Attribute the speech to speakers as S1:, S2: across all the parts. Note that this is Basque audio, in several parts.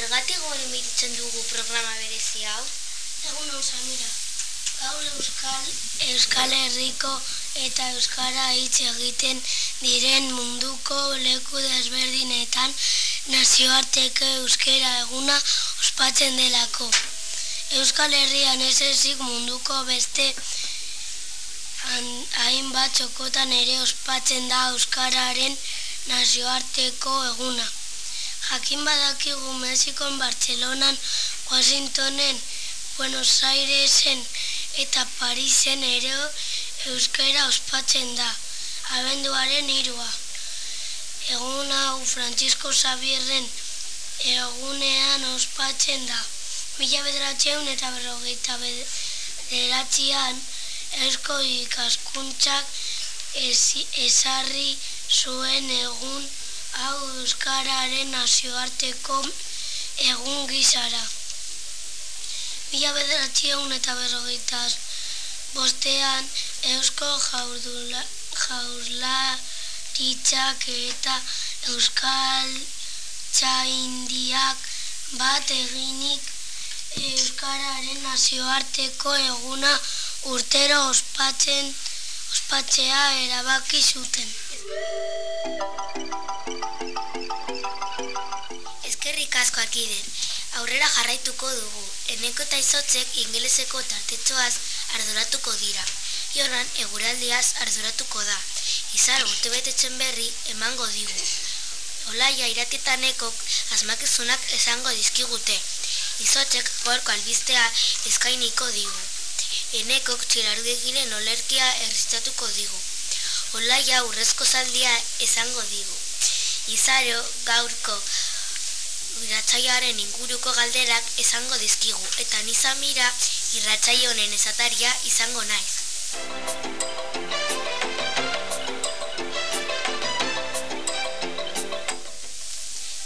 S1: zergatik gori mititzen dugu programa berezi hau?
S2: Egun hau Samira. Gaur Euskal, Euskal Herriko eta Euskara hitz egiten diren munduko leku desberdinetan nazioarteko euskera eguna ospatzen delako. Euskal Herrian ez ezik munduko beste hainbat txokotan ere ospatzen da Euskararen nazioarteko eguna. Jakin badakigu Mexikon, Bartzelonan, Washingtonen, Buenos Airesen eta Parisen ere euskara ospatzen da, abenduaren irua. Egun hau Francisco Xavierren egunean ospatzen da. Mila bederatzeun eta berrogeita bederatzean eusko ikaskuntzak esarri zuen egun hau euskararen nazioarteko egun gizara. Mila bederatzeun eta berrogeita bostean eusko jaurdula, jaurlaritzak eta euskal txaindiak bat eginik euskararen nazioarteko eguna urtero ospatzen ospatzea erabaki zuten.
S1: Asko akider, aurrera jarraituko dugu, eneko eta izotzek ingeleseko tartetxoaz arduratuko dira. Joran, eguraldiaz arduratuko da. Izar urte betetzen berri emango digu. Olaia iratitanekok asmakizunak esango dizkigute. Izotzek gorko albistea eskainiko digu. Enekok txilargegiren olerkia erriztatuko digu. Olaia urrezko zaldia esango digu. Izaro gaurko irratsaioaren inguruko galderak esango dizkigu eta nizamira irratsaio honen esataria izango naiz.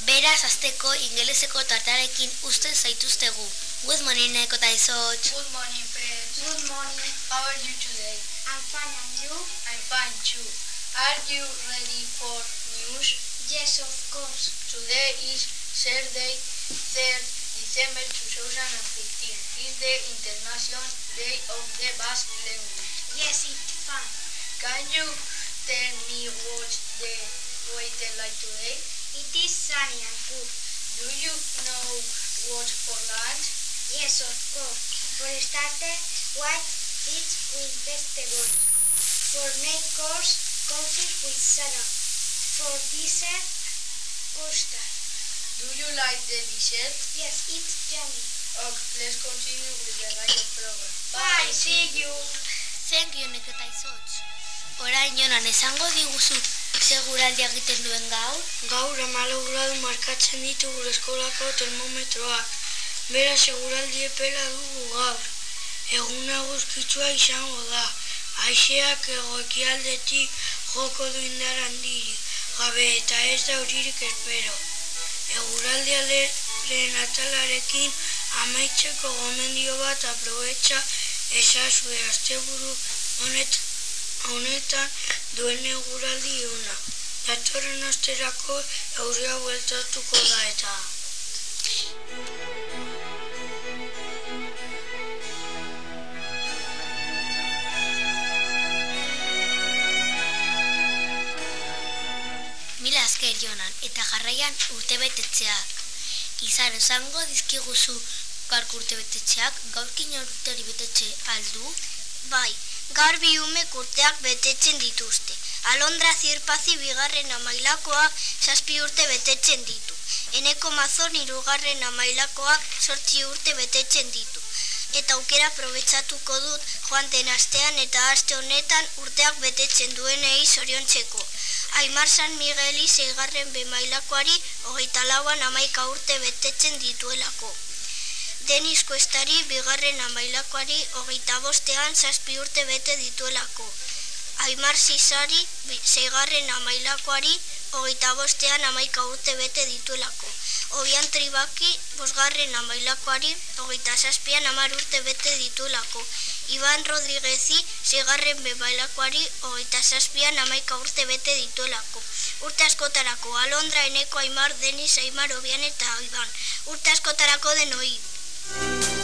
S1: Beraz azteko ingeleseko tartarekin usten zaituztegu. Good morning, Neko eta izotx.
S3: Good morning, friends.
S2: Good morning.
S3: How are you today?
S2: I'm fine and you?
S3: I'm fine too. Are you ready for news?
S2: Yes, of course.
S3: Today is Saturday, 3rd December 2015. It's the International Day of the Basque Language.
S2: Yes, it's fun.
S3: Can you tell me what's the weather like today?
S2: It is sunny and good.
S3: Do you know what for lunch?
S2: Yes, of course. For starter, what eat with vegetables. For main course, coffee with salad. For dessert, custard.
S3: Do you like the dessert?
S2: Yes, it's yummy.
S3: Okay, let's continue with the radio program.
S2: Bye, see you.
S1: Thank you, Neko eta izotx. Orain jonan esango diguzu seguraldi egiten duen gaur?
S2: Gaur amalo gradu markatzen ditu gure eskolako termometroak. Bera seguraldi epela dugu gaur. Egun aguzkitzua izango da. Aixeak egoekialdetik joko du indar handirik. Gabe eta ez da horirik espero. Eguraldia lehen atalarekin amaitzeko gomendio bat aprobetxa esazue asteburu honet, honetan duen eguraldi una. Datorren asterako euria bueltatuko da eta.
S1: Jonan eta jarraian urte betetzeak. Izar esango dizkiguzu gaurko urte betetzeak, gaurkin urteri betetxe aldu?
S4: Bai, gaur bi umek urteak betetzen dituzte. Alondra zirpazi bigarren amailakoak zazpi urte betetzen ditu. Eneko mazon irugarren amailakoak sortzi urte betetzen ditu. Eta aukera probetxatuko dut joan den astean eta aste honetan urteak betetzen duenei zoriontzeko. Aimar San Migueli zeigarren bemailakoari hogeita lauan amaika urte betetzen dituelako. Denis Kuestari bigarren amailakoari hogeita bostean zazpi urte bete dituelako. Aimar Zizari zeigarren amailakoari hogeita bostean amaika urte bete dituelako.
S5: obian tribaki bosgarren amailakoari hogeita zazpian amar urte bete ditulako. Iban Rodriguezi zigarren bebailakoari hogeita zazpian amaika urte bete ditulako. Urte askotarako Alondra eneko aimar deniz aimar obian eta Iban. Urte askotarako denoi.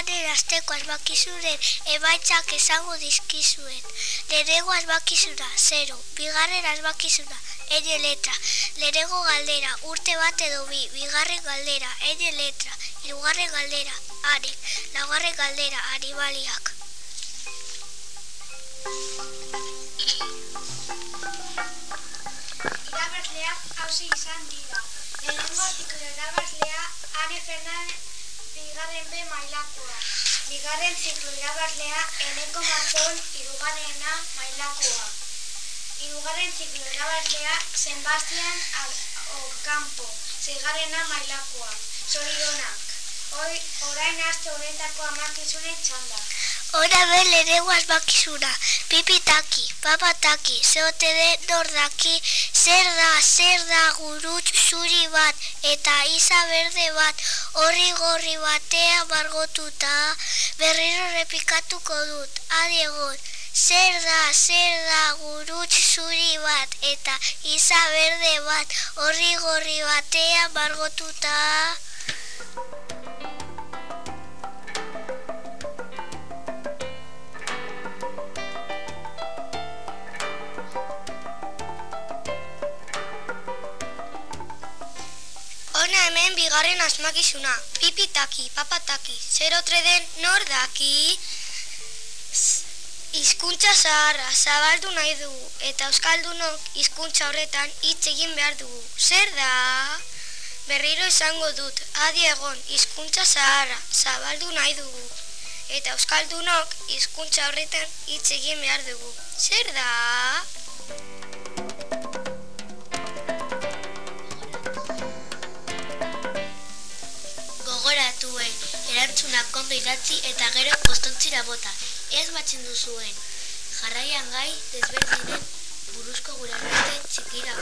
S5: Lehenengo joan erazteko asmakizunen ebaitzak esango dizkizuen. Lehenengo asmakizuna, zero, bigarren asmakizuna, ene letra. Lehenengo galdera, urte bat edo bi, bigarren galdera, ene letra. Irugarren galdera, are, laugarren galdera, animaliak.
S6: hausi izan dira. Lehenengo ziklo irabazlea Ane Fernandez bigarren B mailakoa. Bigarren ziklo irabazlea Eneko Mazon irugarrena mailakoa. Irugarren ziklo irabazlea Sebastian Ocampo zigarrena mailakoa. Zorionak. Orain aste honetako amakizunen txanda.
S5: Hora ben lehenengo asmakizuna, pipitaki, papataki, zeote den nordaki, zer da, zer da gurut zuri bat, eta isa berde bat, horri gorri batea margotuta, berriro repikatuko dut, adiegon. Zer da, zer da gurut zuri bat, eta isa berde bat, horri gorri batea margotuta. Bigarren asmakizuna. Pipitaki, papataki, zer otre den nor daki? Hizkuntza zaharra, zabaldu nahi dugu, eta euskaldunok hizkuntza horretan hitz egin behar dugu. Zer da? Berriro izango dut, adi egon, hizkuntza zaharra, zabaldu nahi dugu. Eta euskaldunok hizkuntza horretan hitz egin behar dugu. Zer da?
S1: Gogoratue, erantzunak kondo idatzi eta gero postontzira bota. Ez batzen duzuen. Jarraian gai desberdinen buruzko gure arte txikira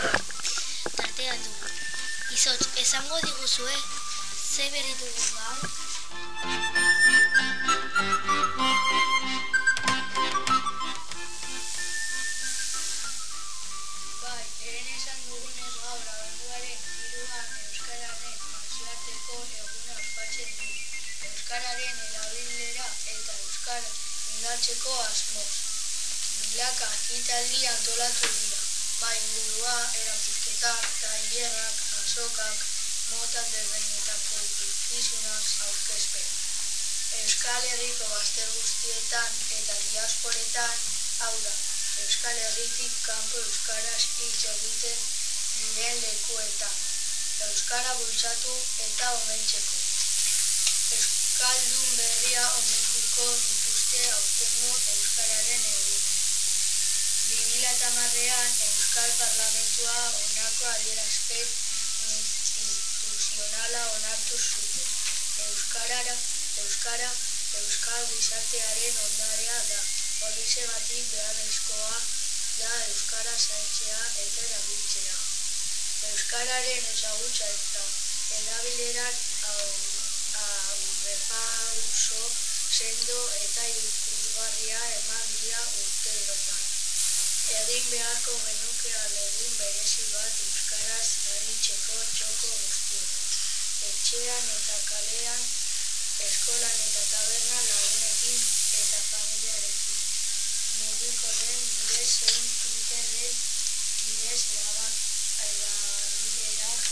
S1: tartea dugu. Izotz, esango diguzue, ze berri dugu gaur?
S3: Indartzeko asmoz. Milaka ekitaldi antolatu dira. Bai, burua, erakusketak, tailerrak, azokak, mota desbeinetako ikuskizunak aurkezpen. Euskal Herriko gazte guztietan eta diasporetan, hau da, Euskal Herritik kanpo Euskaraz hitz egiten diren lekuetan. Euskara bultzatu eta omentzeko. Euskaldun berria omenduko dituzte aurtengo Euskararen egunen. 2008an Euskal Parlamentua onako adierazpen instituzionala onartu zuten. Euskarara, Euskara, Euskal gizartearen ondarea da. Horrexegatik beharrezkoa da Euskara zaintzea eta erabiltzea. Euskararen ezagutza eta erabileran aurrepauso sendo eta ikusgarria eman dira urteotan. Egin beharko genuke alegin berezi bat Euskaraz aritzeko txoko guztietan. etxean eta kalean, eskolan eta tabernan lagunekin eta familiarekin. Mugikorren bidez zein Twitterren bidez erabak erabilerak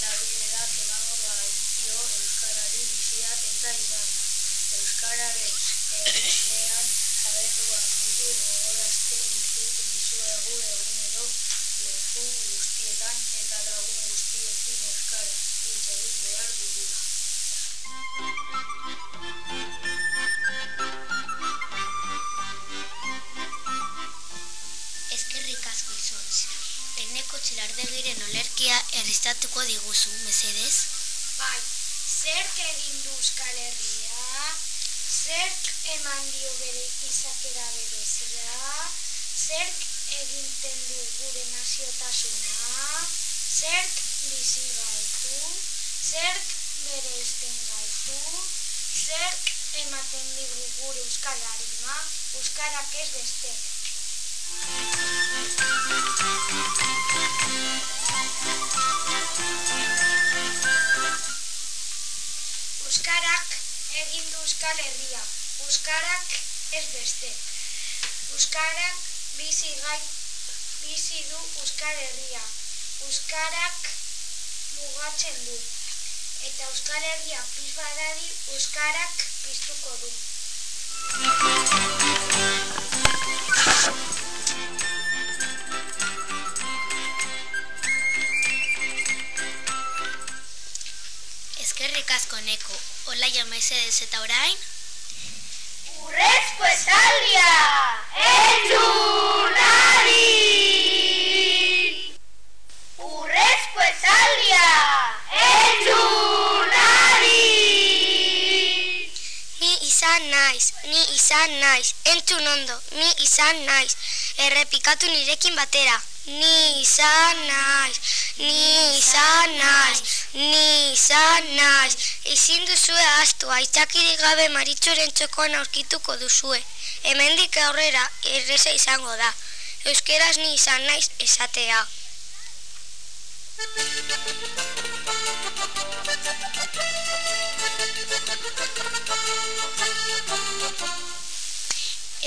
S3: erabilerak emango baitio Euskarari bizia eta izana. Euskararen egunean
S6: izakera berezia? Zerk eginten du gure naziotasuna? Zerk bizi gaitu? Zerk bere izten gaitu? Zerk ematen digu gure Euskal Harima? Euskarak ez beste. Euskarak egin du Euskal Herria. Euskarak ez beste. Euskarak bizi gai bizi du Euskal Herria. Euskarak mugatzen du. Eta Euskal Herria piztu badadi Euskarak piztuko du.
S1: Eskerrik asko neko. Olaia mesedez eta orain?
S7: Urrezko esaldia! Entzunari! Urrezko esaldia! Entzunari!
S4: Ni izan naiz, ni izan naiz, entzun ondo, ni izan naiz, errepikatu nirekin batera. Ni izan naiz, ni izan naiz, ni izan naiz. Ezin duzue astu, aitzakirik gabe maritxoren txokoan aurkituko duzue. Hemendik aurrera erreza izango da. Euskeraz ni izan naiz esatea.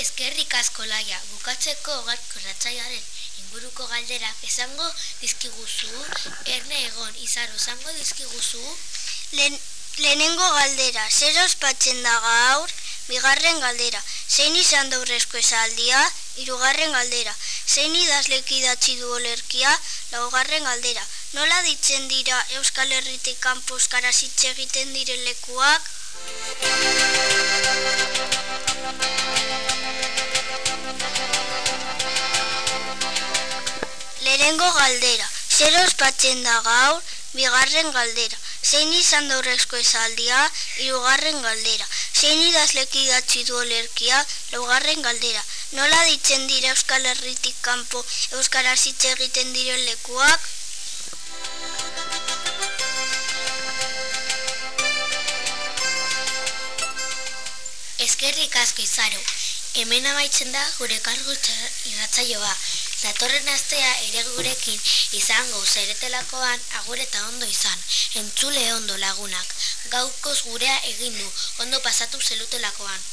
S1: Eskerrik asko laia, bukatzeko gaurko ratzaiaren inguruko galderak esango dizkiguzu, erne egon izaro esango dizkiguzu,
S4: Lehen, lehenengo galdera, zer ospatzen da gaur? Bigarren galdera, zein izan da urrezko esaldia? Hirugarren galdera, zein idazlek idatzi du olerkia? Laugarren galdera, nola ditzen dira Euskal Herritik kanpo euskaraz hitz egiten diren lekuak? Lehenengo galdera, zer ospatzen da gaur? Bigarren galdera, zein izan da urrezko esaldia? Hirugarren galdera, zein idazlek idatzi du olerkia? Laugarren galdera, nola ditzen dira Euskal Herritik kanpo euskaraz hitz egiten diren lekuak?
S1: eskerrik asko izaro. Hemen amaitzen da gure kargu irratzaioa. Datorren astea ere gurekin izango zeretelakoan agur eta ondo izan. Entzule ondo lagunak. Gaukoz gurea egin du, ondo pasatu zelutelakoan.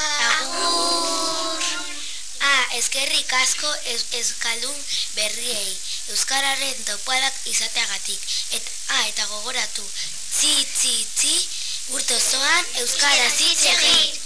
S1: Agur! Ah, eskerrik asko ez, euskaldun berriei, euskararen topadak izateagatik. Et, ah, eta gogoratu, tzi, tzi, tzi, urte osoan euskaraz hitz egin.